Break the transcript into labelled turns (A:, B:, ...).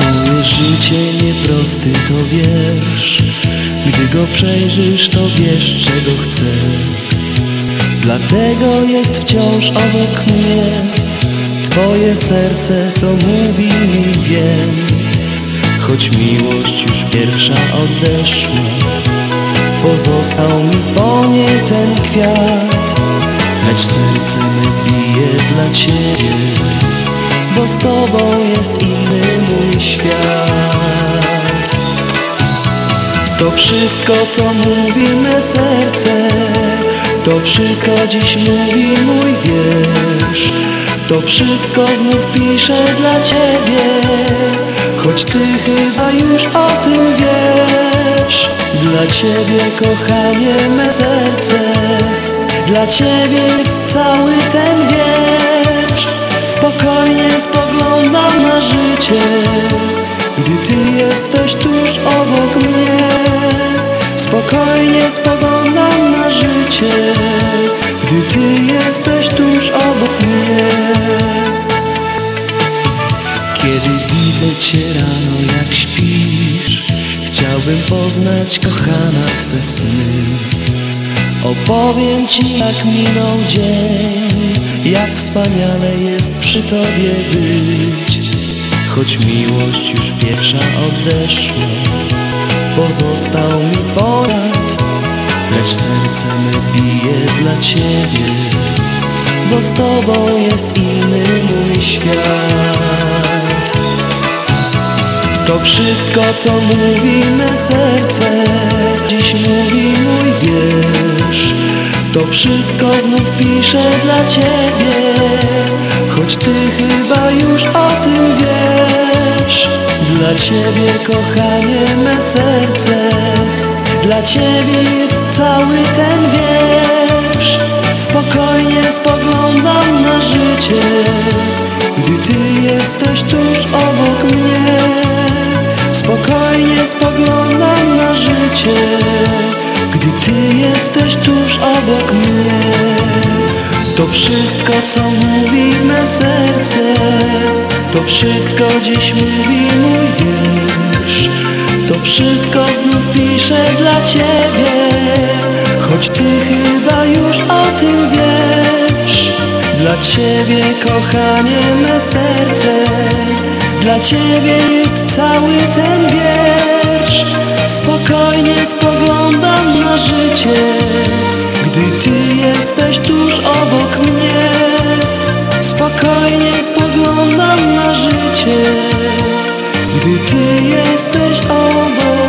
A: Moje życie nieprosty to wiersz. Gdy go przejrzysz to wiesz czego chcę Dlatego jest wciąż obok mnie Twoje serce co mówi mi wiem. Choć miłość już pierwsza odeszła Pozostał mi po niej ten kwiat. Lecz serce me bije dla Ciebie Bo z Tobą jest inny mój świat. To wszystko co mówi me serce To wszystko dziś mówi mój wiersz. To wszystko znów piszę dla Ciebie Choć Ty chyba już o tym wiesz. Dla Ciebie kochanie me serce Dla Ciebie cały ten wiersz Spokojnie spoglądam na życie Gdy Ty jesteś tuż obok mnie. Spokojnie spoglądam na życie Gdy Ty jesteś tuż obok mnie. Kiedy widzę Cię rano jak śpisz Chciałbym poznać kochana Twe sny. Opowiem Ci jak minął dzień Jak wspaniale jest przy Tobie być. Choć miłość już pierwsza odeszła Pozostał mi ponad Lecz serce me bije dla Ciebie Bo z Tobą jest inny mój świat. To wszystko co mówi me serce Dziś mówi mój wiersz To wszystko znów piszę dla Ciebie Choć Ty chyba już o tym wiesz. Dla Ciebie kochanie me serce Dla Ciebie jest cały ten wiersz. Spokojnie spoglądam na życie Gdy Ty jesteś tuż obok mnie. Spokojnie spoglądam na życie jesteś tuż obok mnie. To wszystko co mówi me serce To wszystko dziś mówi mój wiersz. To wszystko znów piszę dla Ciebie Choć Ty chyba już o tym wiesz. Dla Ciebie kochanie me serce dla Ciebie jest cały ten wiersz. Spokojnie na życie Gdy Ty jesteś tuż obok mnie. Spokojnie spoglądam na życie Gdy Ty jesteś obok